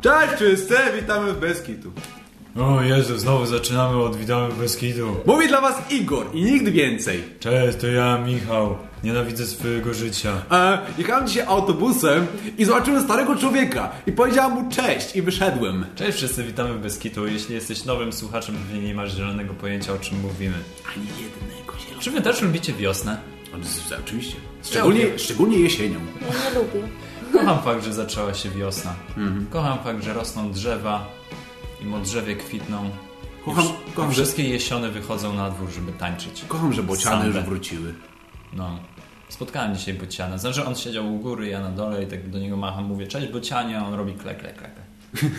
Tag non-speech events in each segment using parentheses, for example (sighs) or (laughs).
Cześć wszyscy, witamy w Beskitu. O Jezu, znowu zaczynamy od Witamy Beskidu. Mówi dla was Igor i nikt więcej. Cześć, to ja, Michał. Nienawidzę swojego życia. E, jechałem dzisiaj autobusem i zobaczyłem starego człowieka i powiedziałem mu cześć i wyszedłem. Cześć wszyscy, witamy w Beskitu. Jeśli jesteś nowym słuchaczem, pewnie nie masz zielonego pojęcia o czym mówimy. Ani jednego zielonego. Czy wy też lubicie wiosnę? Oczywiście. Szczególnie, szczególnie jesienią. Ja nie lubię. Kocham fakt, że zaczęła się wiosna. Kocham fakt, że rosną drzewa i modrzewie kwitną. Kocham, wsz- kocham, i że, wszystkie jesiony wychodzą na dwór, żeby tańczyć. kocham, że bociany już wróciły. No. Spotkałem dzisiaj bociana. Znaczy on siedział u góry, ja na dole i tak do niego macham, mówię cześć bocianie, a on robi klek, klek, klek. (laughs)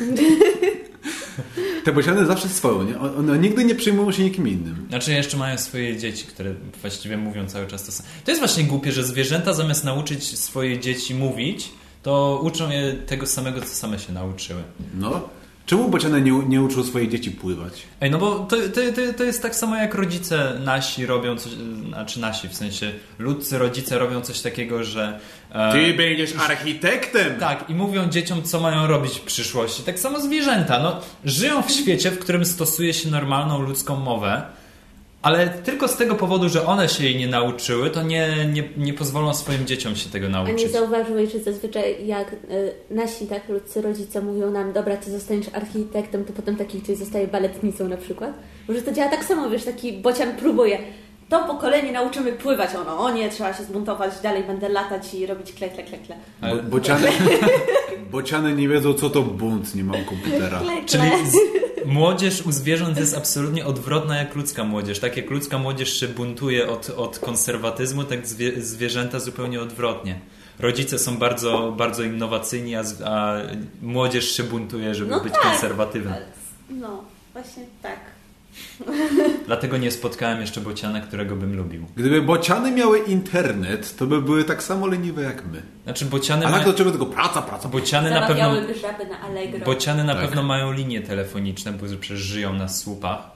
Te bociany zawsze swoją, nie? One one nigdy nie przyjmują się nikim innym. Znaczy jeszcze mają swoje dzieci, które właściwie mówią cały czas to samo. To jest właśnie głupie, że zwierzęta zamiast nauczyć swoje dzieci mówić, to uczą je tego samego, co same się nauczyły. No. Czemu bociany nie, nie uczą swoich dzieci pływać? Ej, no bo to, to, to, to jest tak samo jak rodzice nasi robią coś, znaczy nasi, w sensie ludcy rodzice robią coś takiego, że... e, Ty będziesz architektem! Tak, i mówią dzieciom, co mają robić w przyszłości. Tak samo zwierzęta. No, żyją w świecie, w którym stosuje się normalną ludzką mowę, ale tylko z tego powodu, że one się jej nie nauczyły, to nie, nie, nie pozwolą swoim dzieciom się tego A nie nauczyć. zauważyłeś, że zazwyczaj jak y, nasi tak ludzcy rodzice mówią nam, dobra, ty zostaniesz architektem, to potem taki ktoś zostaje baletnicą na przykład? Może to działa tak samo, wiesz, taki bocian próbuje. To pokolenie nauczymy pływać, ono, o nie, trzeba się zbuntować, dalej będę latać i robić kle, kle, kle, kle. Bo, bociany, (laughs) bociany nie wiedzą, co to bunt, nie mam komputera. Kle, kle. Czyli młodzież u zwierząt jest absolutnie odwrotna jak ludzka młodzież. Tak jak ludzka młodzież się buntuje od, od konserwatyzmu, tak zwie, zwierzęta zupełnie odwrotnie. Rodzice są bardzo, bardzo innowacyjni, a, a młodzież się buntuje, żeby No być tak. konserwatywna. No, właśnie tak. (laughs) Dlatego nie spotkałem jeszcze bociana, którego bym lubił. Gdyby bociany miały internet, to by były tak samo leniwe jak my. Znaczy bociany, A tak do czego tylko praca, praca. bociany na pewno, żaby na Allegro. bociany na Tak. pewno mają linie telefoniczne, bo przecież żyją na słupach.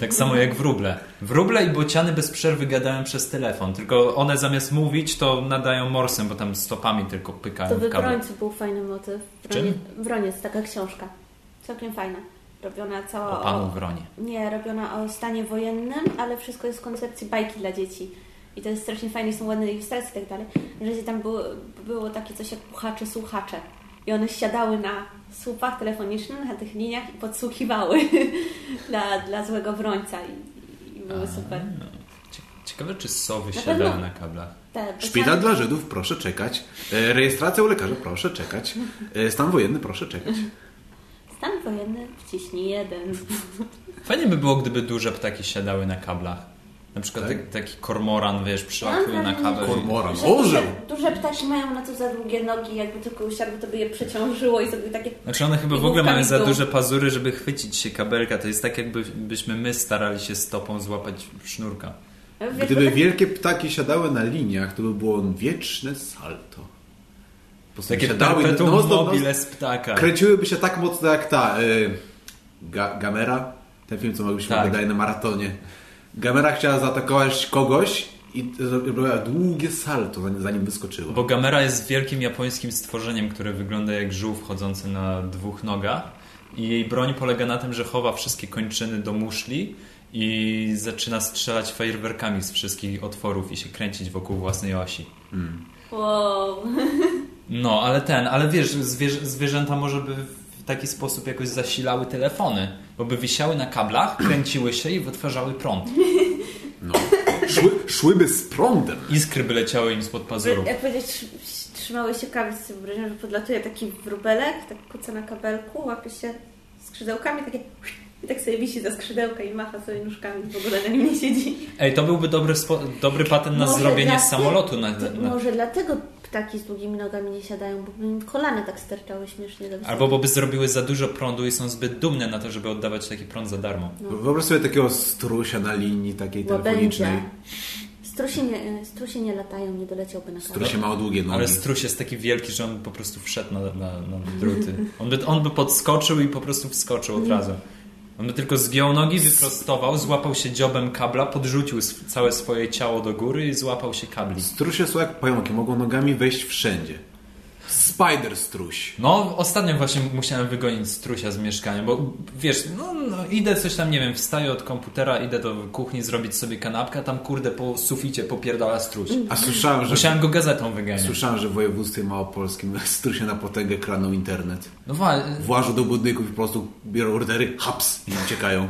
Tak samo jak wróble. Wróble i bociany bez przerwy gadają przez telefon, tylko one zamiast mówić to nadają morsem, bo tam stopami tylko pykają To w. Wrońcu był fajny motyw. Wronie, Wroniec, taka książka. Całkiem fajna. Robiona cała O panu Wronie. Nie, robiona o stanie wojennym, ale wszystko jest w koncepcji bajki dla dzieci. I to jest strasznie fajne, są ładne ilustracje i tak dalej. Że tam było, było takie coś jak puchacze, słuchacze. I one siadały na słupach telefonicznych, na tych liniach i podsłuchiwały (laughs) dla, dla złego wrońca. I, i były super. Cie- Ciekawe, czy sowy Na siadają pewno. na kablach. Szpital dla Żydów, proszę czekać. E, rejestracja u lekarza, proszę czekać. E, stan wojenny, proszę czekać. Stan wojenny, wciśnij jeden. Fajnie by było, gdyby duże ptaki siadały na kablach. Na przykład Tak? tak? taki kormoran, wiesz, przylatuje na kabel. Kormoran, orzeł! duże, duże ptaki mają na to za długie nogi, jakby tylko usiadły, to by je przeciążyło i sobie takie... Znaczy one chyba w ogóle mają za duże pazury, żeby chwycić się kabelka. To jest tak, jakbyśmy my starali się stopą złapać sznurka. Gdyby wielkie ptaki siadały na liniach, to by było wieczne salto. Takie stop, mobile z ptaka. Kręciłyby się tak mocno jak ta. Y, Ga Gamera, ten film, co mogliśmy Tak. wydaje na maratonie. Gamera chciała zaatakować kogoś i zrobiła długie salto, zanim, wyskoczyła. Bo Gamera jest wielkim japońskim stworzeniem, które wygląda jak żółw chodzący na dwóch nogach. I jej broń polega na tym, że chowa wszystkie kończyny do muszli i zaczyna strzelać fajerwerkami z wszystkich otworów i się kręcić wokół własnej osi. Wow. (laughs) No, ale ten, ale wiesz, zwierzę, zwierzęta może by w taki sposób jakoś zasilały telefony, bo by wisiały na kablach, (clears throat) kręciły się i wytwarzały prąd. No. Szły, szłyby z prądem. Iskry by leciały im spod pazurów. Jak powiedzieć, trzy- trzymały się kabel, sobie wyobrażam, że podlatuje taki wróbelek, tak kuca na kabelku, łapie się skrzydełkami, takie i tak sobie wisi za skrzydełka i macha sobie nóżkami, w ogóle na nim nie siedzi. Ej, to byłby dobry, dobry patent na Może zrobienie dlatego- samolotu. Na, na, Może dlatego ptaki z długimi nogami nie siadają, bo by im kolana tak sterczały śmiesznie do. Albo bo by zrobiły za dużo prądu i są zbyt dumne na to, żeby oddawać taki prąd za darmo. Wyobraź sobie takiego strusia na linii takiej telefonicznej. Łabędzia. Strusie nie, strusie nie latają, nie doleciałby na kabel. Strusie mało długie nogi. Ale struś jest taki wielki, że on po prostu wszedł na, na, na druty. On by, on by podskoczył i po prostu wskoczył od razu. On by tylko zgiął nogi, wyprostował, złapał się dziobem kabla, podrzucił całe swoje ciało do góry i złapał się kabli. Strusie są jak pająki, mogą nogami wejść wszędzie. Spider struś. No, ostatnio właśnie musiałem wygonić strusia z mieszkania, bo wiesz, no, no idę coś tam, nie wiem, wstaję od komputera, idę do kuchni zrobić sobie kanapkę, a tam kurde po suficie popierdala struś. A słyszałem, że... Musiałem go gazetą wyganiać. Słyszałem, że w województwie małopolskim (laughs) strusie na potęgę kraną internet. No właśnie, Włażą do budynków i po prostu biorą ordery, haps i uciekają.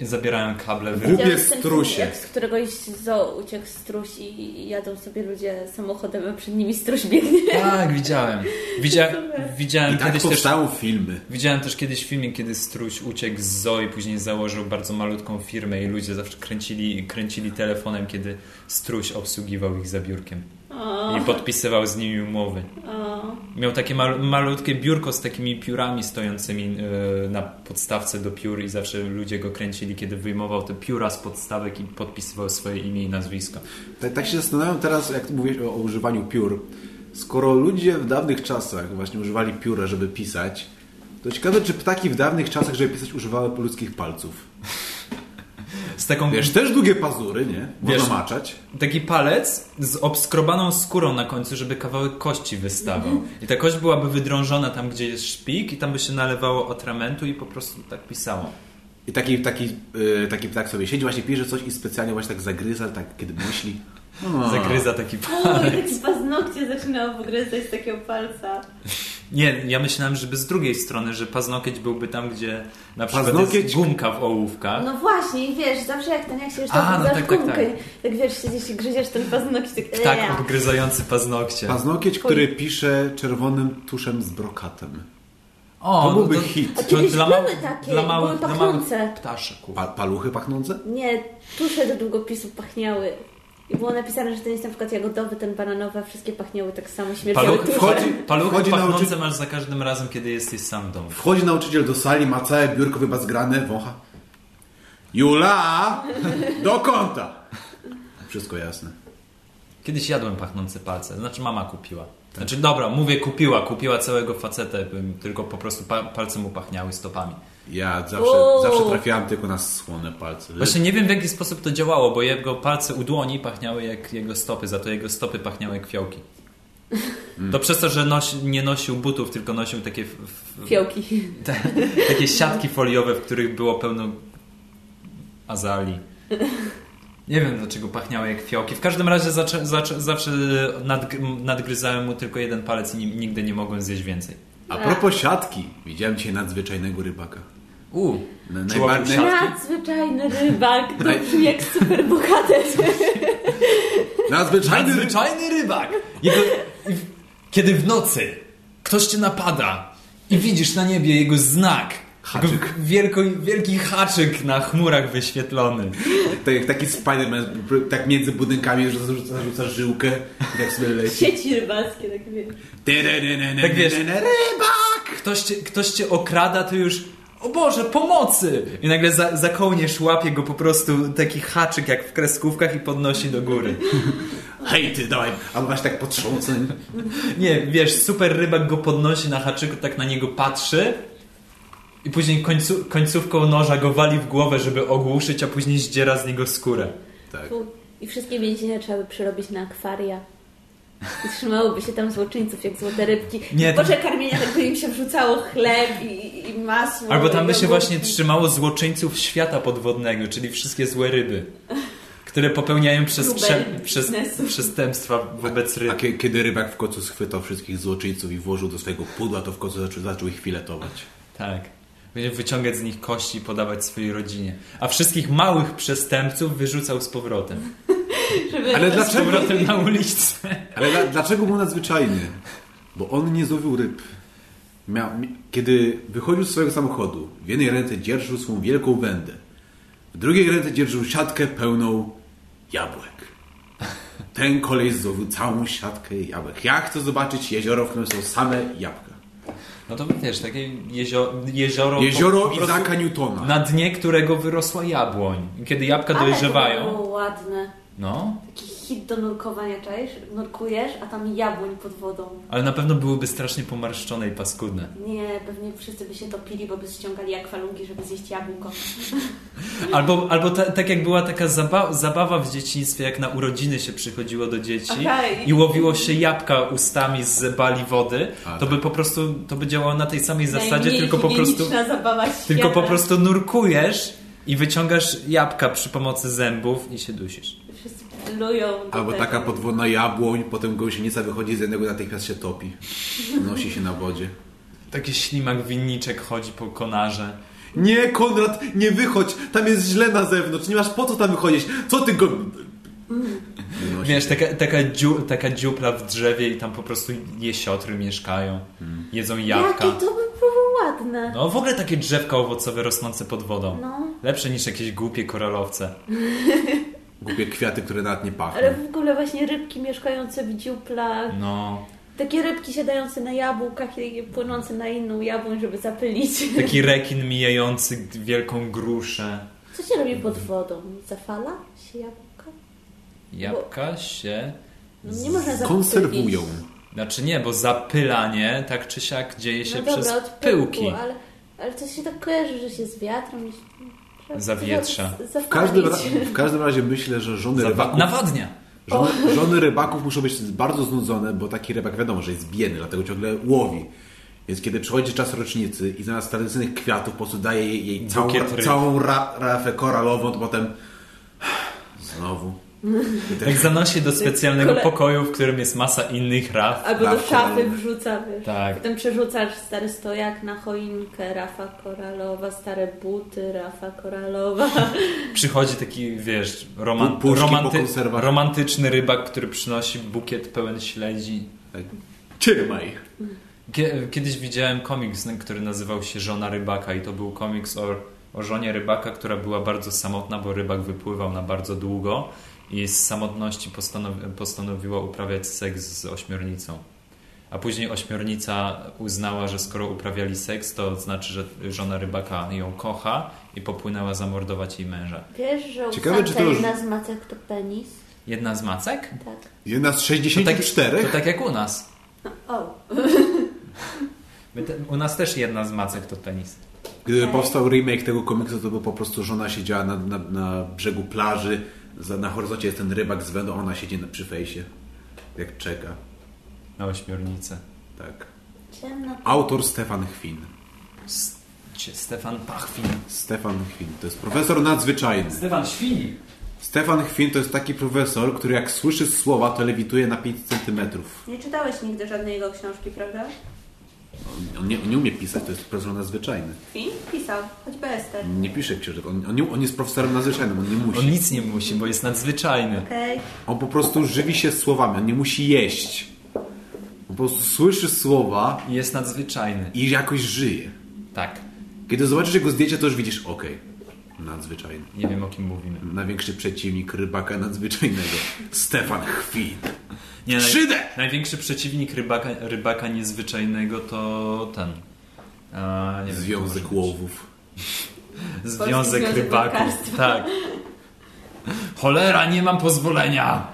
Zabierają kable. Głupie strusie. z któregoś zoo uciekł struś i jadą sobie ludzie samochodem, a przed nimi struś biegnie. Tak, widziałem. Widzia... (laughs) Widziałem I tak kiedyś też... filmy. Widziałem też kiedyś filmik, kiedy struś uciekł z zoo i później założył bardzo malutką firmę i ludzie zawsze kręcili, kręcili telefonem, kiedy struś obsługiwał ich za biurkiem. O, I podpisywał z nimi umowy. o. Miał takie mal, malutkie biurko z takimi piórami stojącymi e, na podstawce do piór i zawsze ludzie go kręcili, kiedy wyjmował te pióra z podstawek i podpisywał swoje imię i nazwisko. Tak, tak się zastanawiam teraz, jak mówisz o, o używaniu piór. Skoro ludzie w dawnych czasach właśnie używali pióra, żeby pisać, to ciekawe, czy ptaki w dawnych czasach, żeby pisać, używały ludzkich palców. Z taką, Wiesz, też długie pazury, nie? Można Wiesz- maczać. taki palec z obskrobaną skórą na końcu, żeby kawałek kości wystawał. I ta kość byłaby wydrążona tam, gdzie jest szpik i tam by się nalewało atramentu i po prostu tak pisało. I taki, taki, yy, taki ptak sobie siedzi, właśnie pisze coś i specjalnie właśnie tak zagryza, tak kiedy myśli. O. (laughs) Zagryza taki palec. taki paznokcie zaczynało wygryzać z takiego palca. Nie, ja myślałem, żeby z drugiej strony, że paznokieć byłby tam, gdzie na przykład Paznokieć- jest gumka w ołówkach. No właśnie, i wiesz, zawsze jak ten, jak się już A, no no, tak, tak, gumkę, tak. tak wiesz, siedzisz i gryziesz ten paznokcie, tak, Tak, eee. odgryzający paznokcie. Paznokieć, który pisze czerwonym tuszem z brokatem. O, To byłby no hit. A kiedyś dla, były mał- takie, dla małych, były dla małych. Pa, paluchy pachnące? Nie, tusze do długopisu pachniały. I było napisane, że ten jest na przykład jagodowy, ten bananowy, a wszystkie pachniały tak samo śmierdziały Paluchy, tusze. wchodzi- paluchy wchodzi pachnące nauczy- masz za każdym razem, kiedy jesteś sam w domu. Wchodzi nauczyciel do sali, ma całe biurko wybazgrane, wącha. Jula! Do kąta! Wszystko jasne. Kiedyś jadłem pachnące palce, znaczy mama kupiła. Znaczy dobra, mówię kupiła, kupiła całego facetę, tylko po prostu pa palce mu pachniały stopami. Ja zawsze, Uuu. zawsze trafiałem tylko na słone palce. Właśnie nie wiem w jaki sposób to działało, bo jego palce u dłoni pachniały jak jego stopy, za to jego stopy pachniały jak fiołki. To przez to, że nosi, nie nosił butów, tylko nosił takie, Fiołki. (laughs) te, takie siatki foliowe, w których było pełno azali. Nie wiem dlaczego pachniały jak fiołki. W każdym razie zaczę, zaczę, zawsze nadg nadgryzałem mu tylko jeden palec i ni nigdy nie mogłem zjeść więcej. A propos siatki, widziałem dzisiaj nadzwyczajnego rybaka. U, czuła najbardziej-? (laughs) (laughs) Nadzwyczajny rybak, to brzmi jak super bohater. Nadzwyczajny rybak! Nadzwyczajny rybak! Jego, kiedy w nocy ktoś cię napada i widzisz na niebie jego znak. Haczyk. Wielko, wielki haczyk na chmurach wyświetlony. Tak jak taki Spider-Man, tak między budynkami, że zarzuca, zarzuca żyłkę i tak sobie leci. Sieci rybackie, tak wiesz. Tak wiesz. Rybak! Ktoś cię, ktoś cię okrada, to już o Boże, pomocy! I nagle za, za kołnierz łapie go po prostu taki haczyk jak w kreskówkach i podnosi do góry. (laughs) Hej ty, dawaj! Albo właśnie tak potrząsnąć. Nie, wiesz, super rybak go podnosi na haczyku, tak na niego patrzy i później końcu, końcówką noża go wali w głowę, żeby ogłuszyć, a później zdziera z niego skórę. Tak. I wszystkie więzienia trzeba by przerobić na akwaria. Trzymałoby się tam złoczyńców jak złote rybki. Nie, to- porze karmienia tak by im się wrzucało chleb i, i masło. Albo tam by się właśnie trzymało złoczyńców świata podwodnego, czyli wszystkie złe ryby, które popełniają przez, prze, przez, przestępstwa wobec A ryb. kie- kiedy rybak w końcu schwytał wszystkich złoczyńców i włożył do swojego pudła, to w końcu zaczął, zaczął ich filetować. Tak. Będzie wyciągać z nich kości i podawać swojej rodzinie. A wszystkich małych przestępców wyrzucał z powrotem. Żeby Ale dlaczego? powrotem na ulicę. Ale dla, dlaczego był nadzwyczajny? Bo on nie złowił ryb. Miał, mi- kiedy wychodził z swojego samochodu, w jednej ręce dzierżył swą wielką wędę, w drugiej ręce dzierżył siatkę pełną jabłek. Ten kolej złowił całą siatkę jabłek. Ja chcę zobaczyć jezioro, w którym są same jabłka. No to wiesz, takie jezio, jezioro... Jezioro po- po Izaka Newtona. Na dnie którego wyrosła jabłoń. Kiedy jabłka Ale to dojrzewają... było ładne. No, Taki hit do nurkowania, czaisz? Nurkujesz, a tam jabłoń pod wodą. Ale na pewno byłyby strasznie pomarszczone i paskudne. Nie, pewnie wszyscy by się topili, bo by ściągali akwalungi, żeby zjeść jabłko. (laughs) Albo, albo ta, tak jak była taka zaba zabawa w dzieciństwie, jak na urodziny się przychodziło do dzieci Okej. i łowiło się jabłka ustami z bali wody, A, to tak. by po prostu, to by działało na tej samej zasadzie, tylko po prostu, zabawa tylko po prostu nurkujesz i wyciągasz jabłka przy pomocy zębów i się dusisz. Wszyscy plują do Albo tego. taka podwodna jabłoń, potem gąsienica wychodzi z jednego, natychmiast się topi. Nosi się na wodzie. Taki ślimak winniczek chodzi po konarze. Nie, Konrad, nie wychodź! Tam jest źle na zewnątrz, nie masz po co tam wychodzić. Co ty go... Wynosi Wiesz, się. taka, taka, dziu, taka dziupla w drzewie i tam po prostu jesiotry mieszkają. Jedzą jabłka. Jakie to by było ładne. No w ogóle takie drzewka owocowe rosnące pod wodą. No. Lepsze niż jakieś głupie koralowce. (laughs) Głupie kwiaty, które nawet nie pachną. Ale w ogóle właśnie rybki mieszkające w dziuplach. No. Takie rybki siadające na jabłkach i płynące na inną jabłoń, żeby zapylić. (laughs) Taki rekin mijający wielką gruszę. Co się robi pod wodą? Zafala się jabłka? Jabłka się... No nie można. Konserwują. Znaczy nie, bo zapylanie tak czy siak dzieje się no przez dobra, od pyłku, pyłki. Ale, ale to się tak kojarzy, że się z wiatrem... Zawietrza. za- W każdym, w każdym razie myślę, że żony Zawa- rybaków, nawadnia. żony, żony rybaków muszą być bardzo znudzone, bo taki rybak wiadomo, że jest biedny, dlatego ciągle łowi. Więc kiedy przychodzi czas rocznicy i zamiast tradycyjnych kwiatów po prostu daje jej, jej całą, całą ra, rafę koralową, to potem (sighs) znowu. (laughs) Jak zanosi do specjalnego Kole- pokoju, w którym jest masa innych raf. Albo do szafy wrzuca, wiesz. Tak. Potem przerzucasz stary stojak na choinkę, rafa koralowa, stare buty, rafa koralowa. (laughs) Przychodzi taki, wiesz, roman- romanty- romantyczny rybak, który przynosi bukiet pełen śledzi. tak. Trzymaj. Kie- Kiedyś widziałem komiks, który nazywał się Żona Rybaka i to był komiks o, o żonie rybaka, która była bardzo samotna, bo rybak wypływał na bardzo długo i z samotności postanowi- postanowiła uprawiać seks z ośmiornicą. A później ośmiornica uznała, że skoro uprawiali seks, to znaczy, że żona rybaka ją kocha i popłynęła zamordować jej męża. Wiesz, że u Ciekawe, czy to już- jedna z macek to penis? Jedna z macek? Tak. Jedna z To tak, 64? to tak jak u nas. (laughs) O, te, u nas też jedna z macek to penis. Gdyby Okej. powstał remake tego komiksu, to by po prostu żona siedziała na, na, na brzegu plaży, na horyzoncie jest ten rybak z wędą, ona siedzi na, przy fejsie. Jak czeka. Na ośmiornicę. Tak. ciemno. Autor Stefan Chwin. S- Stefan Pachwin. Stefan Chwin. To jest profesor nadzwyczajny. Stefan Świni. Stefan Chwin to jest taki profesor, który jak słyszy słowa, to lewituje na 5 centymetrów. Nie czytałeś nigdy żadnej jego książki, prawda? On, nie, on nie umie pisać, to jest profesor nadzwyczajny. Film? Pisał, choćby Ester. Nie pisze książek. On, on, nie, on jest profesorem nadzwyczajnym, on nie musi. On nic nie musi, bo jest nadzwyczajny. Okej. On po prostu żywi się słowami, on nie musi jeść. On po prostu słyszy słowa I jest nadzwyczajny. i jakoś żyje. Tak. Kiedy zobaczysz jego zdjęcie, to już widzisz, okej, nadzwyczajny. Nie wiem o kim mówimy. Największy przeciwnik rybaka nadzwyczajnego. Stefan Chwin. Nie, naj, 3D! największy przeciwnik rybaka, rybaka niezwyczajnego to ten. A, nie wiem, Związek być. łowów. (laughs) Związek Związek rybaków. Tak. Cholera, nie mam pozwolenia.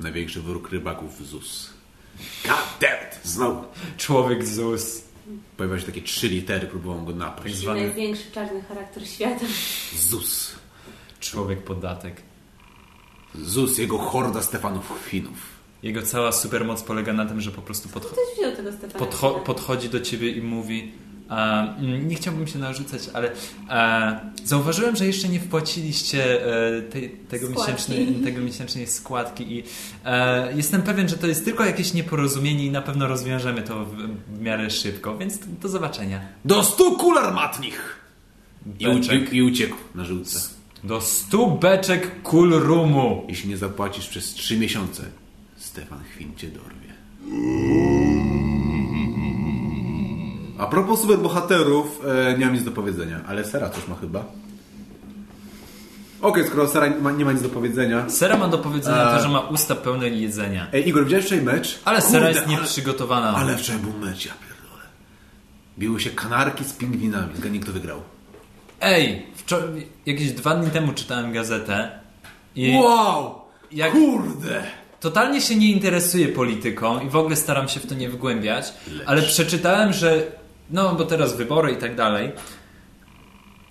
Największy wróg rybaków ZUS. God damn it! Znowu. Człowiek ZUS. Pojawiają się takie trzy litery, próbują go Tak napaść. zwany Największy czarny charakter świata. ZUS. człowiek podatek. ZUS, jego horda Stefanów Chwinów. Jego cała supermoc polega na tym, że po prostu podcho- podcho- podchodzi do ciebie i mówi e, mm, nie chciałbym się narzucać, ale e, zauważyłem, że jeszcze nie wpłaciliście e, tej, tego, miesięcznej, tego miesięcznej składki i e, jestem pewien, że to jest tylko jakieś nieporozumienie i na pewno rozwiążemy to w, w miarę szybko, więc do zobaczenia. Do stu kul armatnich! I, u, Beczek. i, uciekł na żółtce. Do stu beczek kul rumu. Jeśli nie zapłacisz przez trzy miesiące, Stefan Chwin cię dorwie. A propos superbohaterów, e, nie mam nic do powiedzenia, ale Sera coś ma chyba. Okej, skoro Sera nie ma, nie ma nic do powiedzenia. Sera ma do powiedzenia E. to, że ma usta pełne jedzenia. Ej, Igor, widziałeś wczoraj mecz? Ale Sera Kurde, jest nieprzygotowana. Ale, ale wczoraj był mecz, ja pierdolę. Biły się kanarki z pingwinami. Zgadnij, kto wygrał. Ej, wczor- jakieś dwa dni temu czytałem gazetę i Wow! jak Kurde! Totalnie się nie interesuję polityką i w ogóle staram się w to nie wgłębiać, ale przeczytałem, że no bo teraz wybory i tak dalej.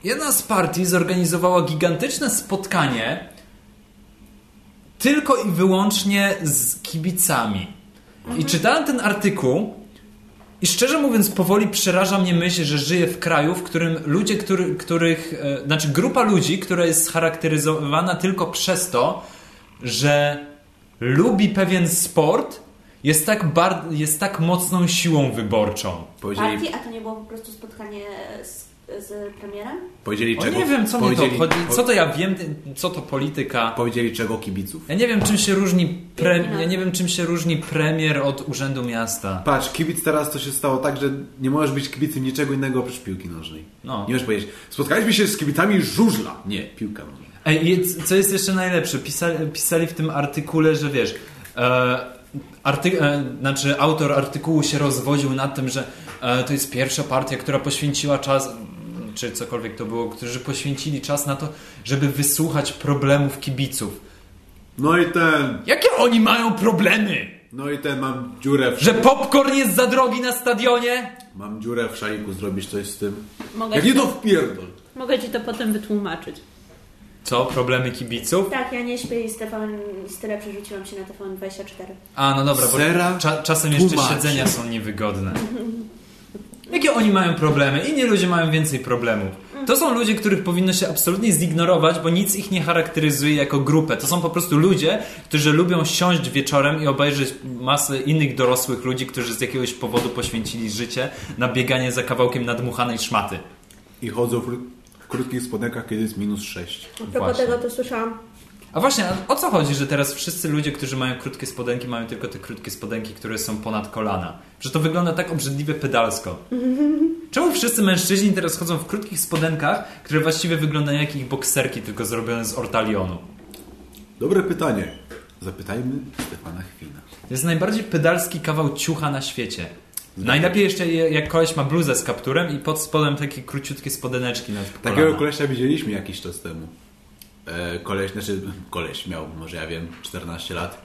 Jedna z partii zorganizowała gigantyczne spotkanie tylko i wyłącznie z kibicami. I czytałem ten artykuł i szczerze mówiąc powoli przeraża mnie myśl, że żyję w kraju, w którym ludzie, który, których, e, znaczy grupa ludzi, która jest scharakteryzowana tylko przez to, że lubi pewien sport, jest tak, bar- jest tak mocną siłą wyborczą. Powiedzieli, Partii, a to nie było po prostu spotkanie z, z premierem? powiedzieli O, czego... nie wiem, co mnie to powiedzieli, obchodzi. Co to ja wiem, co to polityka. Powiedzieli czego kibiców. Ja nie wiem, czym się różni pre... Ja nie wiem, czym się różni premier od urzędu miasta. Patrz, kibic teraz to się stało tak, że nie możesz być kibicem niczego innego oprócz piłki nożnej. No. Nie możesz powiedzieć, spotkaliśmy się z kibicami żużla. Nie, piłka nożna. Ej, co jest jeszcze najlepsze? Pisali, pisali w tym artykule, że wiesz, e, arty, e, znaczy autor artykułu się rozwodził nad tym, że e, to jest pierwsza partia, która poświęciła czas, czy cokolwiek to było, którzy poświęcili czas na to, żeby wysłuchać problemów kibiców. No i ten, Jakie oni mają problemy? no i ten, mam dziurę w, Że popcorn jest za drogi na stadionie? mam dziurę w szaliku, zrobisz coś z tym? Mogę Jak nie to wpierdol. mogę ci to potem wytłumaczyć. Co? Problemy kibiców? Tak, ja nie śpię i z TVN, z tyle przerzuciłam się na TVN24. A, no dobra, bo Sera cza, czasem jeszcze tłumaczy. siedzenia są niewygodne. (laughs) Jakie oni mają problemy? Inni ludzie mają więcej problemów. To są ludzie, których powinno się absolutnie zignorować, bo nic ich nie charakteryzuje jako grupę. To są po prostu ludzie, którzy lubią siąść wieczorem i obejrzeć masę innych dorosłych ludzi, którzy z jakiegoś powodu poświęcili życie na bieganie za kawałkiem nadmuchanej szmaty. I chodzą krótkich spodenkach, kiedy jest minus 6. A propos tego to słyszałam. A właśnie, a o co chodzi, że teraz wszyscy ludzie, którzy mają krótkie spodenki, mają tylko te krótkie spodenki, które są ponad kolana? Że to wygląda tak obrzydliwie pedalsko. (laughs) Czemu wszyscy mężczyźni teraz chodzą w krótkich spodenkach, które właściwie wyglądają jak ich bokserki, tylko zrobione z ortalionu? Dobre pytanie. Zapytajmy Stefana Chwina. To jest najbardziej pedalski kawał ciucha na świecie. Najlepiej jeszcze je- jak koleś ma bluzę z kapturem i pod spodem takie króciutkie spodeneczki nad Takiego kolana. kolesia widzieliśmy jakiś czas temu. E, koleś, znaczy koleś miał, może ja wiem, 14 lat.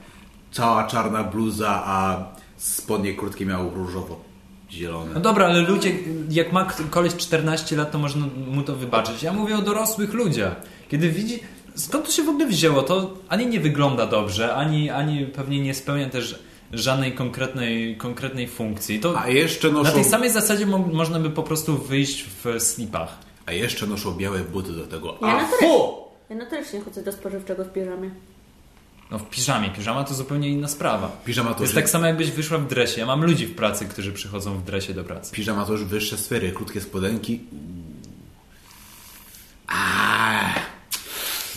Cała czarna bluza, a spodnie krótkie miał różowo-zielone. No dobra, ale ludzie, jak ma koleś 14 lat, to można mu to wybaczyć. Ja mówię o dorosłych ludziach. Kiedy widzi, skąd to się w ogóle wzięło, to ani nie wygląda dobrze, ani, ani pewnie nie spełnia też żadnej konkretnej, konkretnej funkcji. To A jeszcze na noszą, tej samej zasadzie mo można by po prostu wyjść w slipach. a jeszcze noszą białe buty do tego. Ja A fu! ja notorycznie chodzę do spożywczego w piżamie. No w piżamie. Piżama to zupełnie inna sprawa. Piżama To jest już, tak samo jakbyś wyszła w dresie. Ja mam ludzi w pracy, którzy przychodzą w dresie do pracy. piżama to już wyższe sfery, krótkie spodenki. A,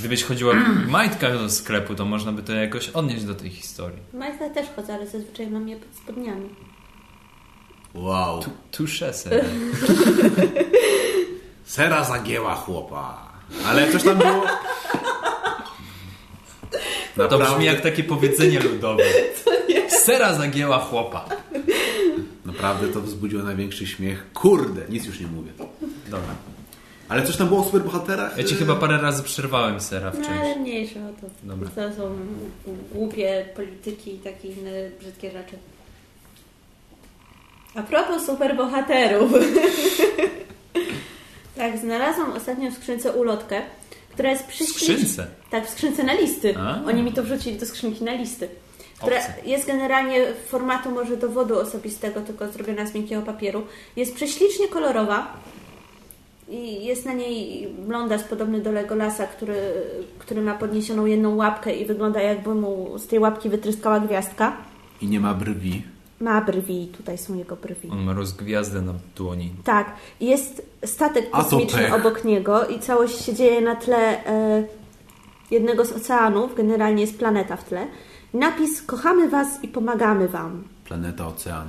Gdybyś chodziła w (clears throat) majtkach do sklepu, to można by to jakoś odnieść do tej historii. Majtka też chodzę, ale zazwyczaj mam je pod spodniami. wow. Touché, serio. (laughs) Sera zagięła chłopa. Ale coś tam było... To brzmi jak takie powiedzenie ludowe. (laughs) Sera zagięła chłopa. Naprawdę to wzbudziło największy śmiech. Kurde, nic już nie mówię. Dobra. Ale coś tam było o superbohaterach? Ja ci chyba parę razy przerwałem sera w No ale mniejsze o to. Dobra. To są głupie polityki i takie inne brzydkie rzeczy. A propos superbohaterów. (laughs) tak, znalazłam ostatnio w skrzynce ulotkę, która jest W prześliczna. skrzynce. Tak, w skrzynce na listy. A. Oni mi to wrzucili do skrzynki na listy. Która jest generalnie formatu może dowodu osobistego, tylko zrobiona z miękkiego papieru. Jest prześlicznie kolorowa i jest na niej blondarz podobny do Legolasa, który, który ma podniesioną jedną łapkę i wygląda jakby mu z tej łapki wytryskała gwiazdka. I nie ma brwi. Ma brwi, tutaj są jego brwi. On ma rozgwiazdę na dłoni. Tak, jest statek kosmiczny obok niego i całość się dzieje na tle e, jednego z oceanów, generalnie jest planeta w tle. Napis Kochamy Was i pomagamy Wam. Planeta Ocean.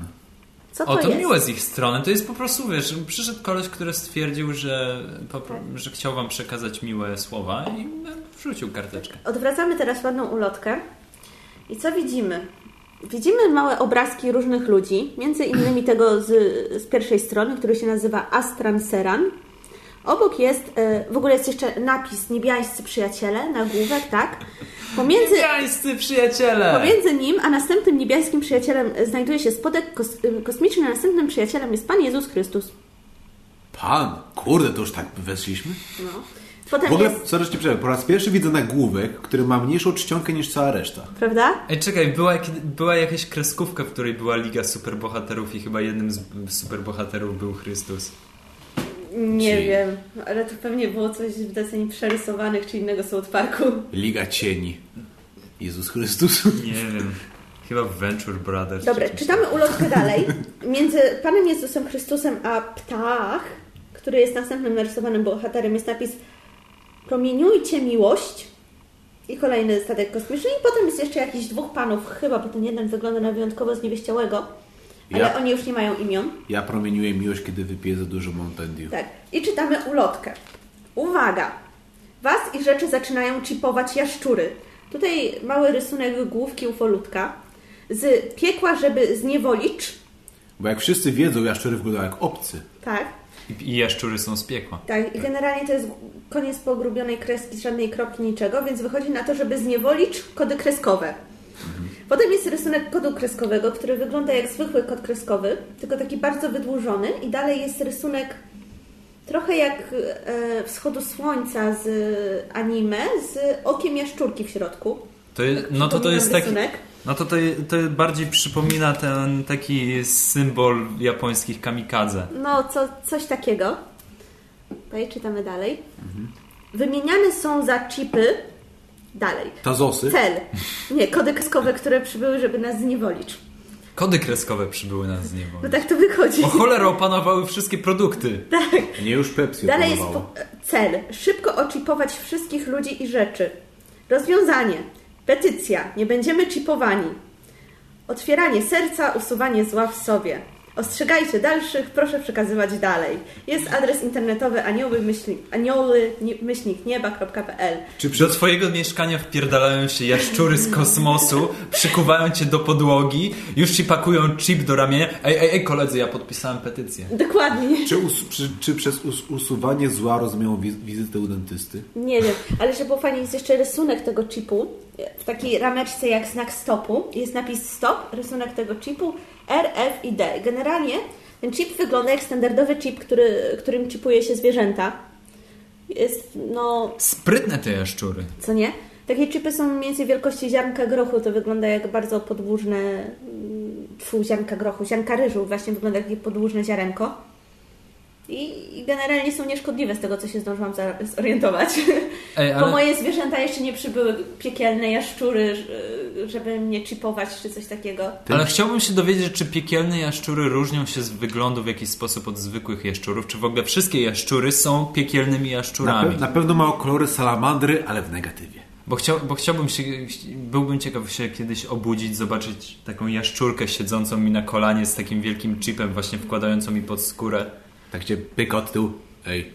Co to, O, to jest? miłe z ich strony. To jest po prostu, wiesz, przyszedł koleś, który stwierdził, że, po, że chciał wam przekazać miłe słowa i no, wrzucił karteczkę. Odwracamy teraz ładną ulotkę i co widzimy? Widzimy małe obrazki różnych ludzi, między innymi tego z, z pierwszej strony, który się nazywa Astran Seran Obok jest, y, w ogóle jest jeszcze napis niebiańscy przyjaciele, nagłówek, tak? Pomiędzy, Niebiańscy przyjaciele! pomiędzy nim a następnym niebiańskim przyjacielem y, znajduje się spodek kos, y, kosmiczny, a następnym przyjacielem jest Pan Jezus Chrystus. Pan, kurde, to już tak weszliśmy? No. Potem W ogóle, jest, sorry, przerwę, po raz pierwszy widzę nagłówek, który ma mniejszą czcionkę niż cała reszta. prawda? Ej, czekaj, była, była jakaś kreskówka, w której była Liga Superbohaterów i chyba jednym z superbohaterów był Chrystus. Nie Ci- wiem, ale to pewnie było coś w deseń przerysowanych czy innego South Parku. Liga Cieni. Jezus Chrystus. Nie wiem. Chyba Venture Brothers. Dobra, czytamy ulotkę (laughs) dalej. Między Panem Jezusem Chrystusem a ptach, który jest następnym narysowanym bohaterem, jest napis Promieniujcie miłość i kolejny statek kosmiczny i potem jest jeszcze jakiś dwóch panów, chyba, bo ten jeden wygląda na wyjątkowo zniewieściałego, ale Ja- oni już nie mają imion. Ja promieniuję miłość, kiedy wypiję za dużo Mountain Dew. Tak. I czytamy ulotkę. Uwaga! Was i rzeczy zaczynają chipować jaszczury. Tutaj mały rysunek główki ufolutka. Z piekła, żeby zniewolić. Bo jak wszyscy wiedzą, jaszczury wyglądają jak obcy. Tak. I i jaszczury są z piekła. Tak. I generalnie to jest koniec pogrubionej kreski, żadnej kropki, niczego, więc wychodzi na to, żeby zniewolić kody kreskowe. Potem jest rysunek kodu kreskowego, który wygląda jak zwykły kod kreskowy, tylko taki bardzo wydłużony. I dalej jest rysunek trochę jak e, wschodu słońca z anime, z okiem jaszczurki w środku. To je, no to to jest Przypominam taki... rysunek. No to to, to bardziej przypomina ten taki symbol japońskich kamikadze. No, co, coś takiego. Tutaj czytamy dalej. Wymieniane są za chipy dalej. Tazosy. Cel. Nie, kody kreskowe, które przybyły, żeby nas zniewolić. Kody kreskowe przybyły nas z niebo. No tak to wychodzi. O cholera, opanowały wszystkie produkty. Nie już Pepsi Dalej jest opanowało. cel. Szybko oczipować wszystkich ludzi i rzeczy. Rozwiązanie. Petycja. Nie będziemy chipowani. Otwieranie serca, usuwanie zła w sobie. Ostrzegajcie dalszych, proszę przekazywać dalej. Jest adres internetowy anioły myślnik, anioły nie- myślnik nieba.pl. Czy do twojego mieszkania wpierdalają się jaszczury z kosmosu, przykuwają cię do podłogi, już ci pakują chip do ramienia. Ej, ej, ej, koledzy, ja podpisałem petycję. Dokładnie. Czy, us, czy, czy przez us, usuwanie zła rozumieją wiz, wizytę u dentysty? Nie wiem, ale że było fajnie, jest jeszcze rysunek tego chipu w takiej rameczce jak znak stopu. Jest napis stop, rysunek tego chipu R, F i D. Generalnie ten chip wygląda jak standardowy chip, który, którym chipuje się zwierzęta. Jest, no, Sprytne te jaszczury. co nie? Takie chipy są mniej więcej wielkości ziarnka grochu, to wygląda jak bardzo podłużne, mm, tfu, ziarnka grochu, ziarnka ryżu, właśnie wygląda jak takie podłużne ziarenko. I, I generalnie są nieszkodliwe z tego, co się zdążyłam zorientować. (laughs) Ej, Bo ale... moje zwierzęta jeszcze nie przybyły piekielne jaszczury, żeby mnie chipować czy coś takiego. Ale chciałbym się dowiedzieć, czy piekielne jaszczury różnią się z wyglądu w jakiś sposób od zwykłych jaszczurów, czy w ogóle wszystkie jaszczury są piekielnymi Na, jaszczurami. pe, na pewno mają kolory salamandry, ale w negatywie. Bo, chciał, bo chciałbym się, byłbym ciekaw się kiedyś obudzić, zobaczyć taką jaszczurkę siedzącą mi na kolanie z takim wielkim chipem właśnie wkładającą mi pod skórę. Tak cię pyka od tyłu. Ej,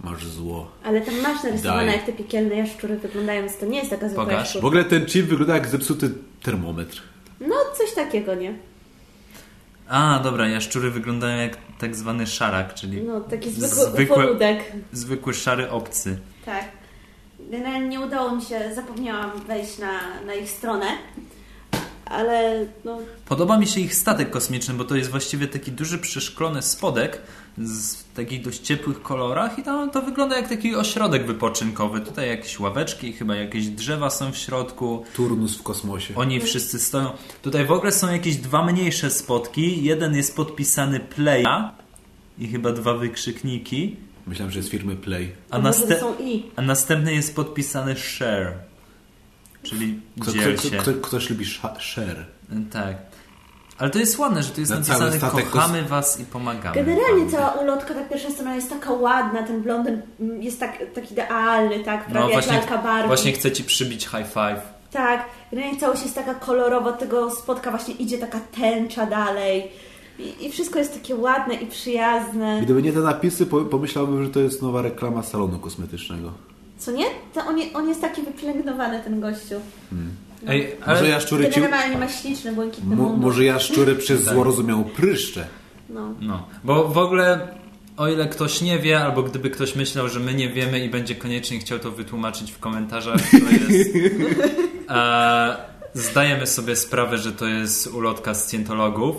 masz zło. Ale tam masz narysowane, Daj. jak te piekielne jaszczury wyglądają, więc to nie jest taka zwykła Pokaż. W ogóle ten chip wygląda jak zepsuty termometr. No, coś takiego, nie? A, dobra, jaszczury wyglądają jak tak zwany szarak, czyli No, taki zwykły Zwykłe- ufoludek. zwykły szary obcy. Tak. Generalnie nie udało mi się, zapomniałam wejść na, na ich stronę, ale no, Podoba mi się ich statek kosmiczny, bo to jest właściwie taki duży przeszklony spodek z w takich dość ciepłych kolorach i tam to wygląda jak taki ośrodek wypoczynkowy. Tutaj jakieś ławeczki, chyba jakieś drzewa są w środku. Turnus w kosmosie. Oni wszyscy stoją. Tutaj w ogóle są jakieś dwa mniejsze spotki. Jeden jest podpisany Playa i chyba dwa wykrzykniki, Myślałem, że jest firmy Play. a, naste- a następny jest podpisany Share, czyli Kto, dziel kto, się. kto, kto, ktoś lubi share. Tak. Ale to jest ładne, że tu jest Na napisane statek kochamy was i pomagamy Generalnie wam. cała ulotka, ta pierwsza strona jest taka ładna, ten blondyn mm, jest tak, tak idealny, tak, prawie No jak właśnie, lalka Barbie. właśnie chcę ci przybić high five. Tak, generalnie całość jest taka kolorowa, tego spotka właśnie idzie taka tęcza dalej. I, I wszystko jest takie ładne i przyjazne. Gdyby nie te napisy, po- pomyślałbym, że to jest nowa reklama salonu kosmetycznego. Co nie? To on, on jest taki wypielęgnowany, ten gościu. Ej, Może ale... jaszczury ci... Generalnie ma śliczny, błękitny Mo, może jaszczury przez Tak. zło rozumiał pryszcze. No. No, bo w ogóle o ile ktoś nie wie, albo gdyby ktoś myślał, że my nie wiemy i będzie koniecznie chciał to wytłumaczyć w komentarzach, to jest... (laughs) E, zdajemy sobie sprawę, że to jest ulotka scjentologów.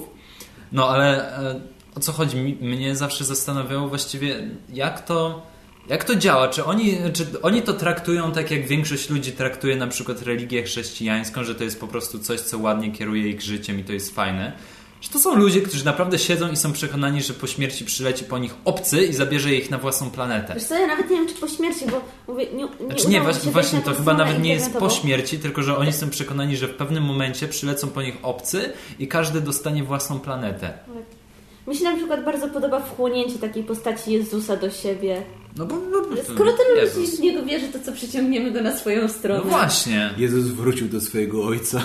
No ale e, o co chodzi? Mnie zawsze zastanawiało właściwie, jak to, jak to działa. Czy oni, czy oni to traktują tak, jak większość ludzi traktuje na przykład religię chrześcijańską, że to jest po prostu coś, co ładnie kieruje ich życiem i to jest fajne? Czy to są ludzie, którzy naprawdę siedzą i są przekonani, że po śmierci przyleci po nich obcy i zabierze ich na własną planetę? Wiesz co, ja nawet nie wiem, czy po śmierci, bo mówię, nie, nie Znaczy nie, właśnie, właśnie to chyba nawet nie jest po śmierci, tylko że oni są przekonani, że w pewnym momencie przylecą po nich obcy i każdy dostanie własną planetę. Mi się na przykład bardzo podoba wchłonięcie takiej postaci Jezusa do siebie. No bo no, Skoro tyle Jezus. ludzi w niego wierzy, to co przyciągniemy go na swoją stronę? No właśnie. Jezus wrócił do swojego ojca.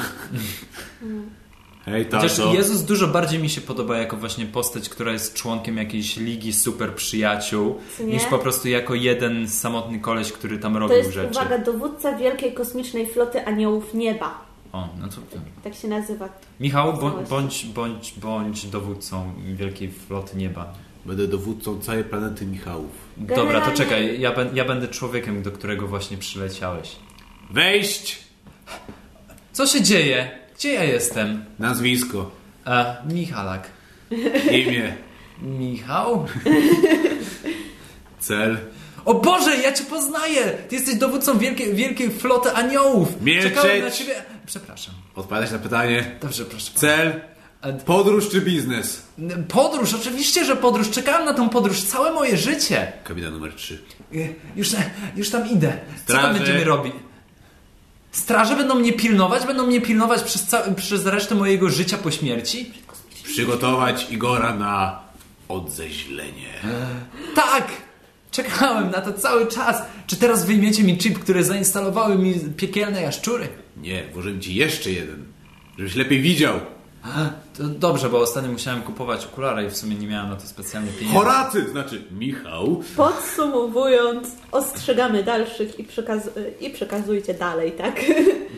Hej, Chociaż tato. Jezus dużo bardziej mi się podoba jako właśnie postać, która jest członkiem jakiejś ligi super przyjaciół, nie? niż po prostu jako jeden samotny koleś, który tam To robił jest, rzeczy. uwaga, dowódca Wielkiej Kosmicznej Floty Aniołów Nieba. O, no to, to. Tak się nazywa. Michał, bądź, bądź, bądź dowódcą Wielkiej Floty Nieba. Będę dowódcą całej planety Michałów. Dobra, to czekaj, ja, ben, ja będę człowiekiem, do którego właśnie przyleciałeś. Wejść! Co się dzieje? Gdzie ja jestem? Nazwisko. E, Michalak. Imię. Michał? Cel. O Boże, ja cię poznaję! Ty jesteś dowódcą wielkiej, wielkiej floty aniołów! Milczeć! Czekałem na ciebie... Przepraszam. Odpowiadać na pytanie. Dobrze, proszę. Cel. E, Podróż czy biznes? Podróż, oczywiście, że podróż. Czekałem na tą podróż całe moje życie. Kabina numer 3. E, Już, już tam idę. Co tam będziemy robić? Straże będą mnie pilnować? Będą mnie pilnować przez, ca- przez resztę mojego życia po śmierci? Przygotować Igora na odzeźlenie. Tak! Czekałem na to cały czas. Czy teraz wyjmiecie mi chip, który zainstalowały mi piekielne jaszczury? Nie, włożymy ci jeszcze jeden. Żebyś lepiej widział. To dobrze, bo ostatnio musiałem kupować okulary i w sumie nie miałem na to specjalnie pieniędzy. Horacy, znaczy Michał. Podsumowując, ostrzegamy dalszych i, przekaz- i przekazujcie dalej, tak?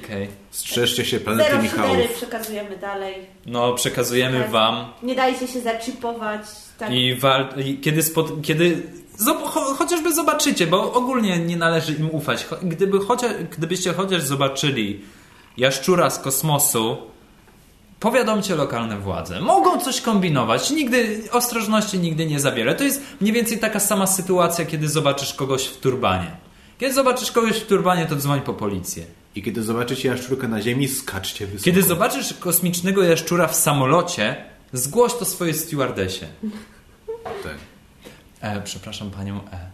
Okej. Strzeżcie się planety 04 Michałów. przekazujemy dalej. No, przekazujemy Tak. wam Nie dajcie się zaczipować. Tak. i, wal- i kiedy, spot- kiedy cho- chociażby zobaczycie, bo ogólnie nie należy im ufać. Cho- Gdyby chociaż, gdybyście chociaż zobaczyli jaszczura z kosmosu, powiadomcie lokalne władze. Mogą coś kombinować. Nigdy, ostrożności nigdy nie zabiorę. To jest mniej więcej taka sama sytuacja, kiedy zobaczysz kogoś w turbanie. Kiedy zobaczysz kogoś w turbanie, to dzwoń po policję. I kiedy zobaczycie jaszczurkę na ziemi, skaczcie wysoko. Kiedy zobaczysz kosmicznego jaszczura w samolocie, zgłoś to swojej stewardesie. Tak. E, przepraszam panią, e,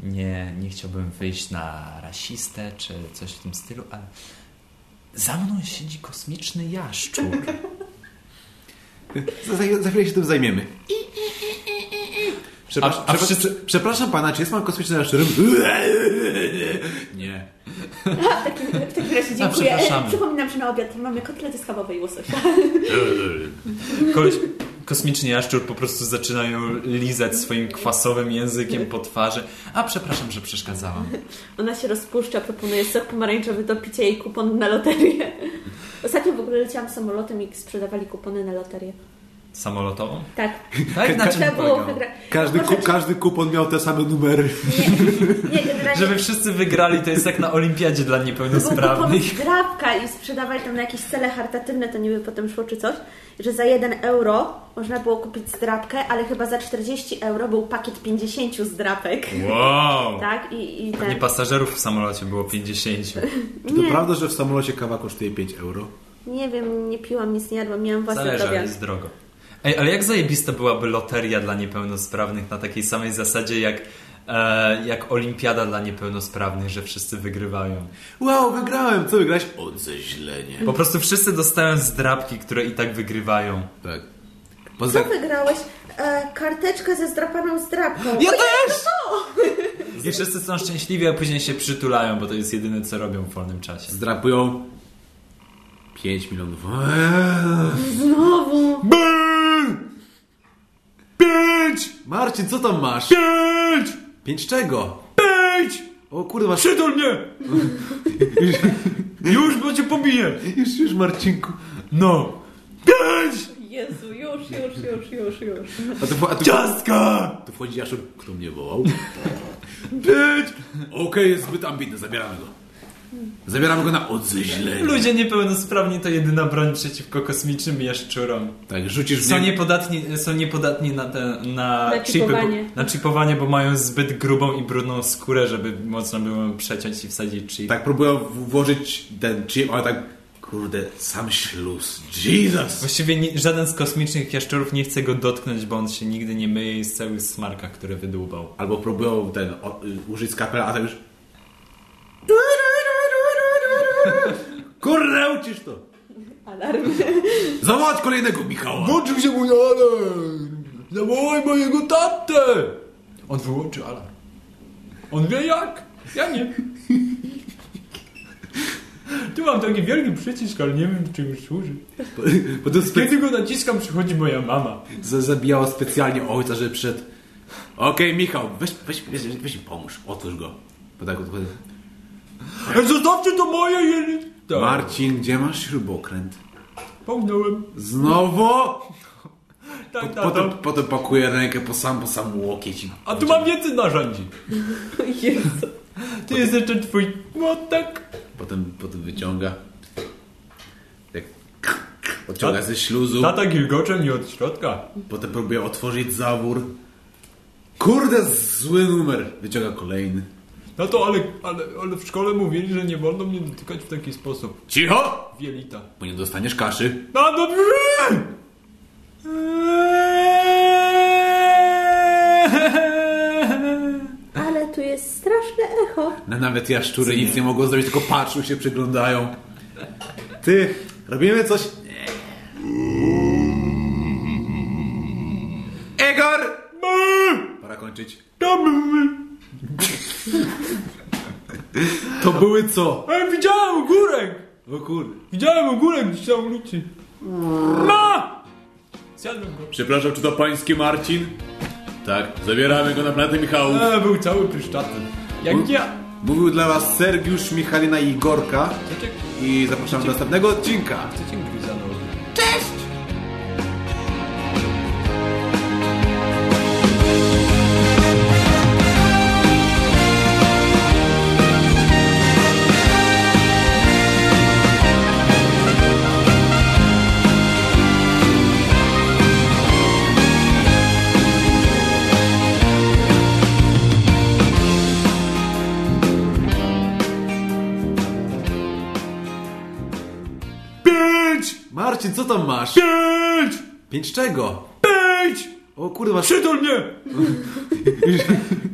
nie, nie chciałbym wyjść na rasistę czy coś w tym stylu, ale za mną siedzi kosmiczny jaszczur. (laughs) Za, za, za chwilę się tym zajmiemy. Przepraszam, A- a przepra- wszyscy- przepraszam pana, czy jest pan kosmicznym jaszczurem? (laughs) Nie. (laughs) W takim razie dziękuję. przepraszamy. E, Przypominam, że na obiad mamy kotlety schabowe i łososia. Koleś, kosmiczny jaszczur po prostu zaczynają lizać swoim kwasowym językiem po twarzy. A przepraszam, że przeszkadzałam. Ona się rozpuszcza, proponuje sok pomarańczowy do picia i kupon na loterię. Ostatnio w ogóle leciałam samolotem i sprzedawali kupony na loterię. Samolotową? Tak. (laughs) Tak? Na czym Trzeba było. Każdy, ku, każdy kupon miał te same numery. (laughs) Nie, generalnie (laughs) Żeby wszyscy wygrali, to jest jak na olimpiadzie dla niepełnosprawnych. zdrabka i sprzedawali tam na jakieś cele charytatywne, to nie wiem, potem szło czy coś, że za 1 euro można było kupić zdrabkę, ale chyba za 40 euro był pakiet 50 zdrapek. Wow! Tak? I, i Nie ten... pasażerów w samolocie było 50. Czy to Nie. prawda, że w samolocie kawa kosztuje 5 euro? Nie wiem, nie piłam, nic nie jadłam, miałam własny Zależy, jest drogo. Ej, ale jak zajebista byłaby loteria dla niepełnosprawnych na takiej samej zasadzie jak, e, jak olimpiada dla niepełnosprawnych, że wszyscy wygrywają. Wow, wygrałem! Co wygrałeś? Odzeźlenie. Po prostu wszyscy dostają zdrabki, które i tak wygrywają. Tak. Co wygrałeś? E, karteczkę ze zdrapaną zdrabką. Ja też! I wszyscy są szczęśliwi, a później się przytulają, bo to jest jedyne, co robią w wolnym czasie. zdrapują 5 milionów. Eee. Znowu! Pięć! Marcin, co tam masz? Pięć! Pięć czego? Pięć! O kurde, masz... Przytul mnie! Już, bo cię pobiję! Już, już Marcinku. No! Pięć! Jezu, już, już, już, już, już. A tu, a tu, Ciastka! tu wchodzi Jaszczur, kto mnie wołał? Być! Okej, jest zbyt ambitny, zabieramy go. Zabieramy go na odzeźlenie. Ludzie niepełnosprawni to jedyna broń przeciwko kosmicznym jaszczurom. Tak, rzucisz w Są nie... niepodatni, są niepodatni na, te, na, Na chipy, chipowanie. bo, na chipowanie, bo mają zbyt grubą i brudną skórę, żeby można było przeciąć i wsadzić chip. Tak, próbują włożyć ten chip, ale tak, kurde, sam śluz. Jesus! Właściwie nie, żaden z kosmicznych jaszczurów nie chce go dotknąć, bo on się nigdy nie myje i jest cały w smarkach, które wydłubał. Albo próbują ten, o, y, użyć skapela, a tak już... Kurde, ucisz to! Alarm. Zawołać kolejnego Michała! Włączył się mój alarm! Zawołaj mojego tatę! On wyłączy alarm. On wie jak? Ja nie. Tu mam taki wielki przycisk, ale nie wiem czym służy. Bo to spe... Kiedy go naciskam, przychodzi moja mama. za- zabijało specjalnie ojca, że przed... Okej, Michał, weź, weź, weź, weź mi pomóż, otwórz go. Bo tak odchodzę. Zostawcie to moje jelita! Marcin, gdzie masz śrubokręt? Pomnąłem. Znowu? (laughs) Tak, Potem, tato. potem pakuję rękę po sam, po sam łokieć. A tu mam więcej narzędzi. (laughs) Jezu. Tu jest jeszcze twój młotek. Potem, potem wyciąga. Jak odciąga Tak. ze śluzu. Tata gilgocze nie od środka. Potem próbuje otworzyć zawór. Kurde, zły numer. Wyciąga kolejny. No to ale, ale, ale w szkole mówili, że nie wolno mnie dotykać w taki sposób. Cicho! Wielita. Bo nie dostaniesz kaszy. No dobrze! Ale tu jest straszne echo. No, nawet jaszczury nic nie mogą zrobić, tylko patrzą się, przyglądają. Ty, robimy coś? Nie. Egor! Pora kończyć. To były co? Ej, widziałem ogórek! O kurde. Widziałem ogórek gdzieś na ulicy. Ma! Zjadłem go. Przepraszam, czy to pański Marcin? Tak, zabieramy go na planetę Michałów. E, był cały pryszczaty. Jak ja. Mówił dla was Sergiusz, Michalina i Igorka Chcecie, i zapraszam do następnego odcinka. chcecie Marcin, co tam masz? Pięć! Pięć czego? Pięć! O masz Przytul mnie! (laughs)